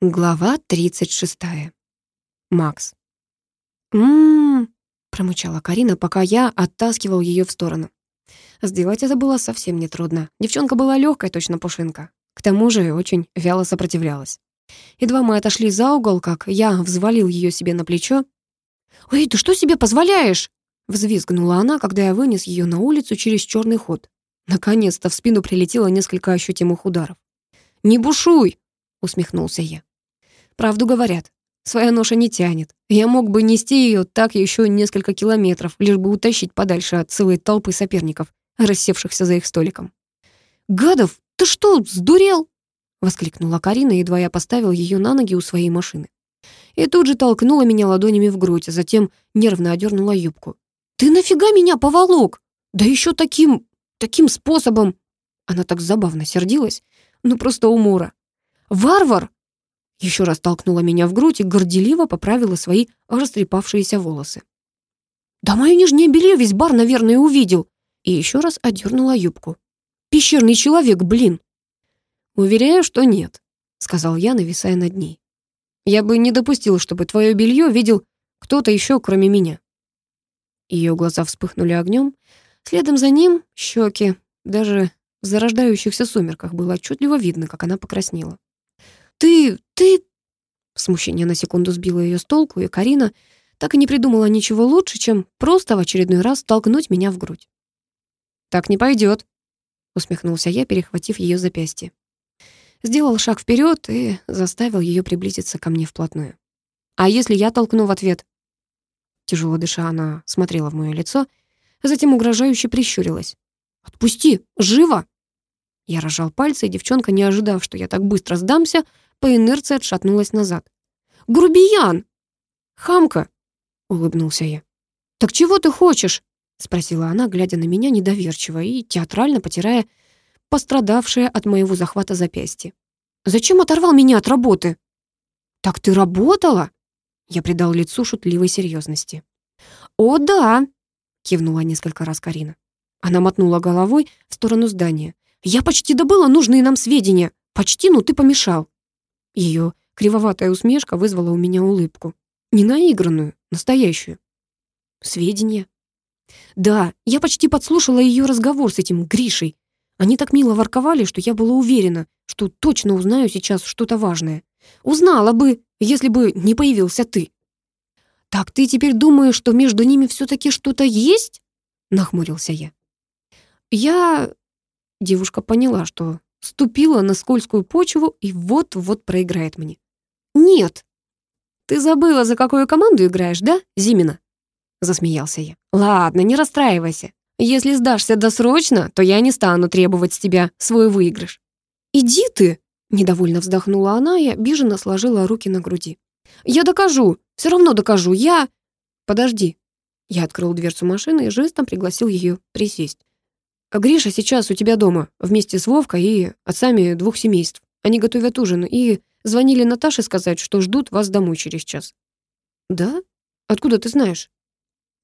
Глава 36. Макс. «М-м-м», промычала Карина, пока я оттаскивал ее в сторону. Сделать это было совсем нетрудно. Девчонка была легкой, точно пушинка. К тому же очень вяло сопротивлялась. Едва мы отошли за угол, как я взвалил ее себе на плечо. «Ой, ты что себе позволяешь?» Взвизгнула она, когда я вынес ее на улицу через черный ход. Наконец-то в спину прилетело несколько ощутимых ударов. «Не бушуй!» — усмехнулся я. «Правду говорят, своя ноша не тянет. Я мог бы нести ее так еще несколько километров, лишь бы утащить подальше от целой толпы соперников, рассевшихся за их столиком». «Гадов, ты что, сдурел?» — воскликнула Карина, едва я поставил ее на ноги у своей машины. И тут же толкнула меня ладонями в грудь, а затем нервно одернула юбку. «Ты нафига меня поволок? Да еще таким... таким способом...» Она так забавно сердилась. Ну, просто умора. «Варвар!» Еще раз толкнула меня в грудь и горделиво поправила свои растрепавшиеся волосы. «Да мое нижнее белье весь бар, наверное, увидел!» И еще раз одернула юбку. «Пещерный человек, блин!» «Уверяю, что нет», — сказал я, нависая над ней. «Я бы не допустил, чтобы твое белье видел кто-то еще, кроме меня». Ее глаза вспыхнули огнем, следом за ним щеки. Даже в зарождающихся сумерках было отчетливо видно, как она покраснела. «Ты... ты...» Смущение на секунду сбило ее с толку, и Карина так и не придумала ничего лучше, чем просто в очередной раз толкнуть меня в грудь. «Так не пойдет», — усмехнулся я, перехватив ее запястье. Сделал шаг вперед и заставил ее приблизиться ко мне вплотную. «А если я толкну в ответ?» Тяжело дыша, она смотрела в мое лицо, затем угрожающе прищурилась. «Отпусти! Живо!» Я рожал пальцы, и девчонка, не ожидав, что я так быстро сдамся, по инерции отшатнулась назад. «Грубиян!» «Хамка!» — улыбнулся я. «Так чего ты хочешь?» — спросила она, глядя на меня недоверчиво и театрально потирая пострадавшее от моего захвата запястье. «Зачем оторвал меня от работы?» «Так ты работала?» Я придал лицу шутливой серьезности. «О, да!» — кивнула несколько раз Карина. Она мотнула головой в сторону здания. «Я почти добыла нужные нам сведения. Почти, но ты помешал». Ее кривоватая усмешка вызвала у меня улыбку. Не наигранную, настоящую. «Сведения?» «Да, я почти подслушала ее разговор с этим Гришей. Они так мило ворковали, что я была уверена, что точно узнаю сейчас что-то важное. Узнала бы, если бы не появился ты. Так ты теперь думаешь, что между ними все-таки что-то есть? Нахмурился я. Я... Девушка поняла, что ступила на скользкую почву и вот-вот проиграет мне. Нет. Ты забыла, за какую команду играешь, да, Зимина? Засмеялся я. Ладно, не расстраивайся. Если сдашься досрочно, то я не стану требовать с тебя свой выигрыш. Иди ты, Недовольно вздохнула она и обиженно сложила руки на груди. «Я докажу! Все равно докажу! Я...» «Подожди!» Я открыл дверцу машины и жестом пригласил ее присесть. «Гриша сейчас у тебя дома, вместе с Вовкой и отцами двух семейств. Они готовят ужин и звонили Наташе сказать, что ждут вас домой через час». «Да? Откуда ты знаешь?»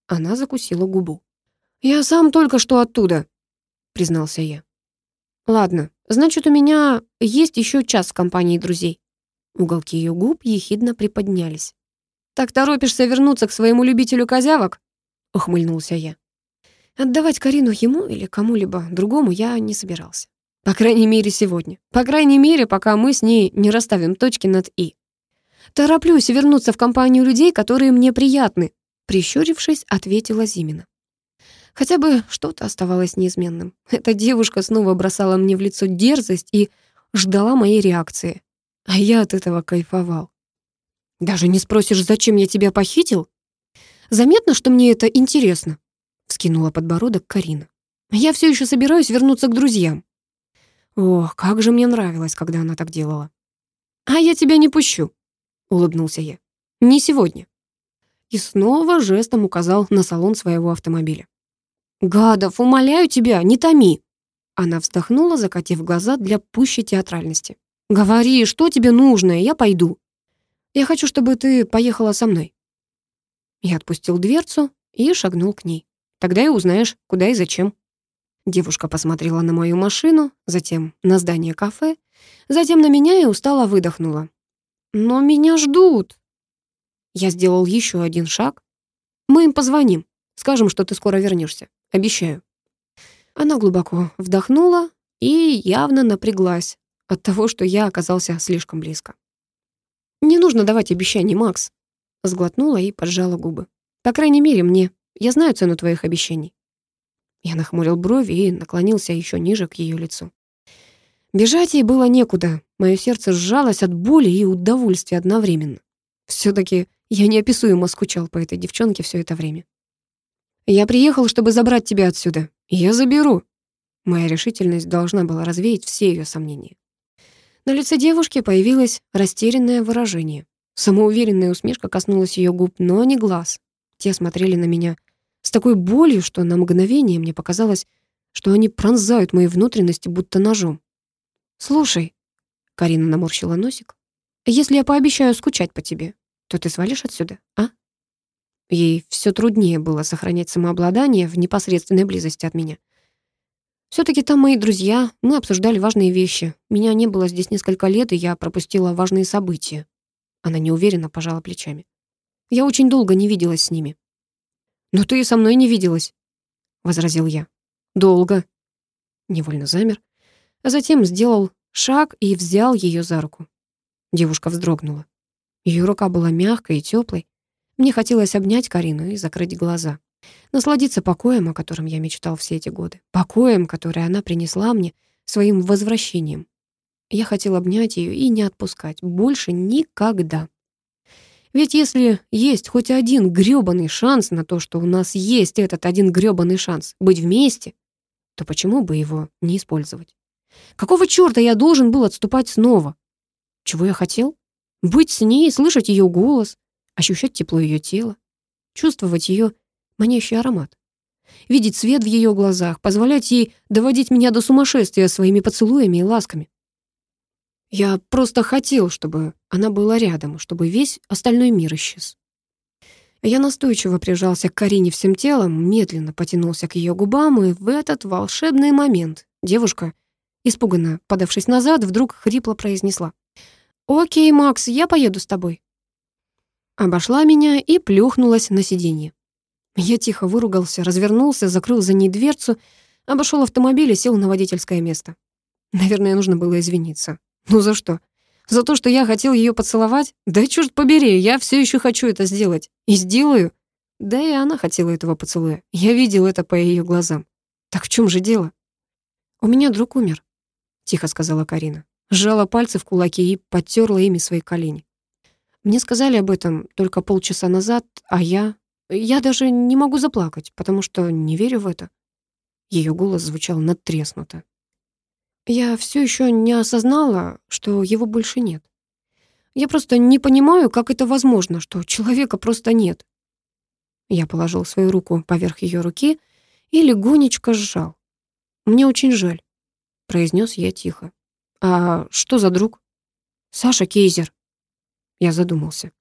Она закусила губу. «Я сам только что оттуда», — признался я. «Ладно, значит, у меня есть еще час в компании друзей». Уголки ее губ ехидно приподнялись. «Так торопишься вернуться к своему любителю козявок?» — ухмыльнулся я. Отдавать Карину ему или кому-либо другому я не собирался. По крайней мере, сегодня. По крайней мере, пока мы с ней не расставим точки над «и». «Тороплюсь вернуться в компанию людей, которые мне приятны», — прищурившись, ответила Зимина. Хотя бы что-то оставалось неизменным. Эта девушка снова бросала мне в лицо дерзость и ждала моей реакции. А я от этого кайфовал. «Даже не спросишь, зачем я тебя похитил?» «Заметно, что мне это интересно», — вскинула подбородок Карина. «Я все еще собираюсь вернуться к друзьям». Ох, как же мне нравилось, когда она так делала. «А я тебя не пущу», — улыбнулся я. «Не сегодня». И снова жестом указал на салон своего автомобиля. «Гадов, умоляю тебя, не томи!» Она вздохнула, закатив глаза для пущей театральности. «Говори, что тебе нужно, я пойду. Я хочу, чтобы ты поехала со мной». Я отпустил дверцу и шагнул к ней. Тогда и узнаешь, куда и зачем. Девушка посмотрела на мою машину, затем на здание кафе, затем на меня и устало выдохнула. Но меня ждут. Я сделал еще один шаг. Мы им позвоним. Скажем, что ты скоро вернешься. Обещаю. Она глубоко вдохнула и явно напряглась от того, что я оказался слишком близко. «Не нужно давать обещаний, Макс», — сглотнула и поджала губы. «По крайней мере, мне. Я знаю цену твоих обещаний». Я нахмурил брови и наклонился еще ниже к ее лицу. Бежать ей было некуда. Мое сердце сжалось от боли и удовольствия одновременно. все таки я неописуемо скучал по этой девчонке все это время. «Я приехал, чтобы забрать тебя отсюда. Я заберу». Моя решительность должна была развеять все ее сомнения. На лице девушки появилось растерянное выражение. Самоуверенная усмешка коснулась ее губ, но не глаз. Те смотрели на меня с такой болью, что на мгновение мне показалось, что они пронзают мои внутренности будто ножом. «Слушай», — Карина наморщила носик, «если я пообещаю скучать по тебе, то ты свалишь отсюда, а?» Ей все труднее было сохранять самообладание в непосредственной близости от меня. Все-таки там мои друзья, мы обсуждали важные вещи. Меня не было здесь несколько лет, и я пропустила важные события. Она неуверенно пожала плечами. Я очень долго не виделась с ними. «Но ты со мной не виделась», — возразил я. «Долго». Невольно замер, а затем сделал шаг и взял ее за руку. Девушка вздрогнула. Ее рука была мягкой и теплой. Мне хотелось обнять Карину и закрыть глаза. Насладиться покоем, о котором я мечтал все эти годы. Покоем, который она принесла мне своим возвращением. Я хотел обнять ее и не отпускать. Больше никогда. Ведь если есть хоть один грёбаный шанс на то, что у нас есть этот один грёбаный шанс быть вместе, то почему бы его не использовать? Какого чёрта я должен был отступать снова? Чего я хотел? Быть с ней, слышать ее голос, ощущать тепло ее тела, чувствовать ее манящий аромат. Видеть свет в ее глазах, позволять ей доводить меня до сумасшествия своими поцелуями и ласками. Я просто хотел, чтобы она была рядом, чтобы весь остальной мир исчез. Я настойчиво прижался к Карине всем телом, медленно потянулся к ее губам, и в этот волшебный момент девушка, испуганно подавшись назад, вдруг хрипло произнесла. «Окей, Макс, я поеду с тобой». Обошла меня и плюхнулась на сиденье. Я тихо выругался, развернулся, закрыл за ней дверцу, обошел автомобиль и сел на водительское место. Наверное, нужно было извиниться. Ну за что? За то, что я хотел ее поцеловать? Да черт побери, я все еще хочу это сделать. И сделаю. Да и она хотела этого поцелуя. Я видел это по ее глазам. Так в чем же дело? У меня друг умер, тихо сказала Карина. Сжала пальцы в кулаки и подтерла ими свои колени. Мне сказали об этом только полчаса назад, а я... Я даже не могу заплакать, потому что не верю в это. Ее голос звучал надтреснуто. Я все еще не осознала, что его больше нет. Я просто не понимаю, как это возможно, что человека просто нет. Я положил свою руку поверх ее руки и легонечко сжал. «Мне очень жаль», — произнес я тихо. «А что за друг?» «Саша Кейзер». Я задумался.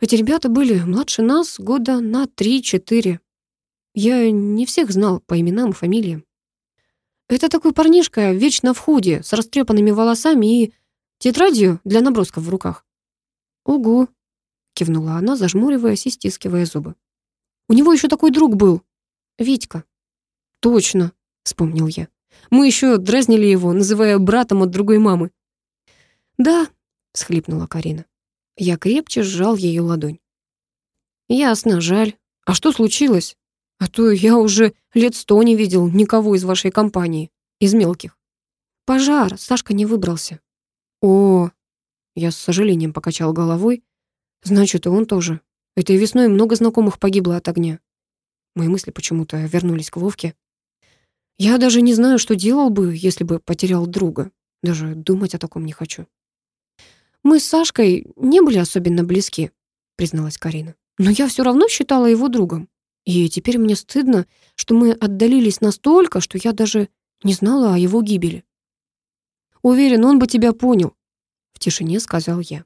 Эти ребята были младше нас года на три-четыре. Я не всех знал по именам и фамилиям. Это такой парнишка, вечно в худе, с растрепанными волосами и тетрадью для набросков в руках. «Угу», — кивнула она, зажмуриваясь и стискивая зубы. «У него еще такой друг был. Витька». «Точно», — вспомнил я. «Мы еще дразнили его, называя братом от другой мамы». «Да», — всхлипнула Карина. Я крепче сжал ее ладонь. «Ясно, жаль. А что случилось? А то я уже лет сто не видел никого из вашей компании, из мелких. Пожар, Сашка не выбрался». «О!» Я с сожалением покачал головой. «Значит, и он тоже. Этой весной много знакомых погибло от огня». Мои мысли почему-то вернулись к Вовке. Я даже не знаю, что делал бы, если бы потерял друга. Даже думать о таком не хочу. «Мы с Сашкой не были особенно близки», — призналась Карина. «Но я все равно считала его другом. И теперь мне стыдно, что мы отдалились настолько, что я даже не знала о его гибели». «Уверен, он бы тебя понял», — в тишине сказал я.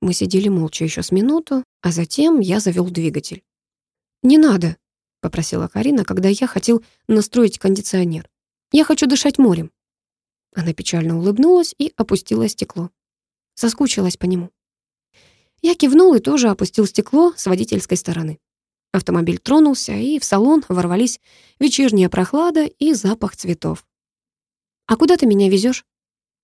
Мы сидели молча еще с минуту, а затем я завел двигатель. «Не надо», — попросила Карина, когда я хотел настроить кондиционер. «Я хочу дышать морем». Она печально улыбнулась и опустила стекло. Соскучилась по нему. Я кивнул и тоже опустил стекло с водительской стороны. Автомобиль тронулся, и в салон ворвались вечерняя прохлада и запах цветов. «А куда ты меня везешь?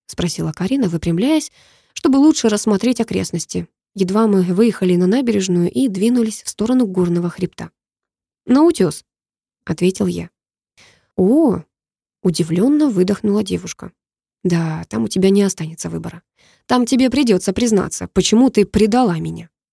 спросила Карина, выпрямляясь, чтобы лучше рассмотреть окрестности. Едва мы выехали на набережную и двинулись в сторону горного хребта. «На утёс», — ответил я. «О!» — удивленно выдохнула девушка. «Да, там у тебя не останется выбора. Там тебе придется признаться, почему ты предала меня».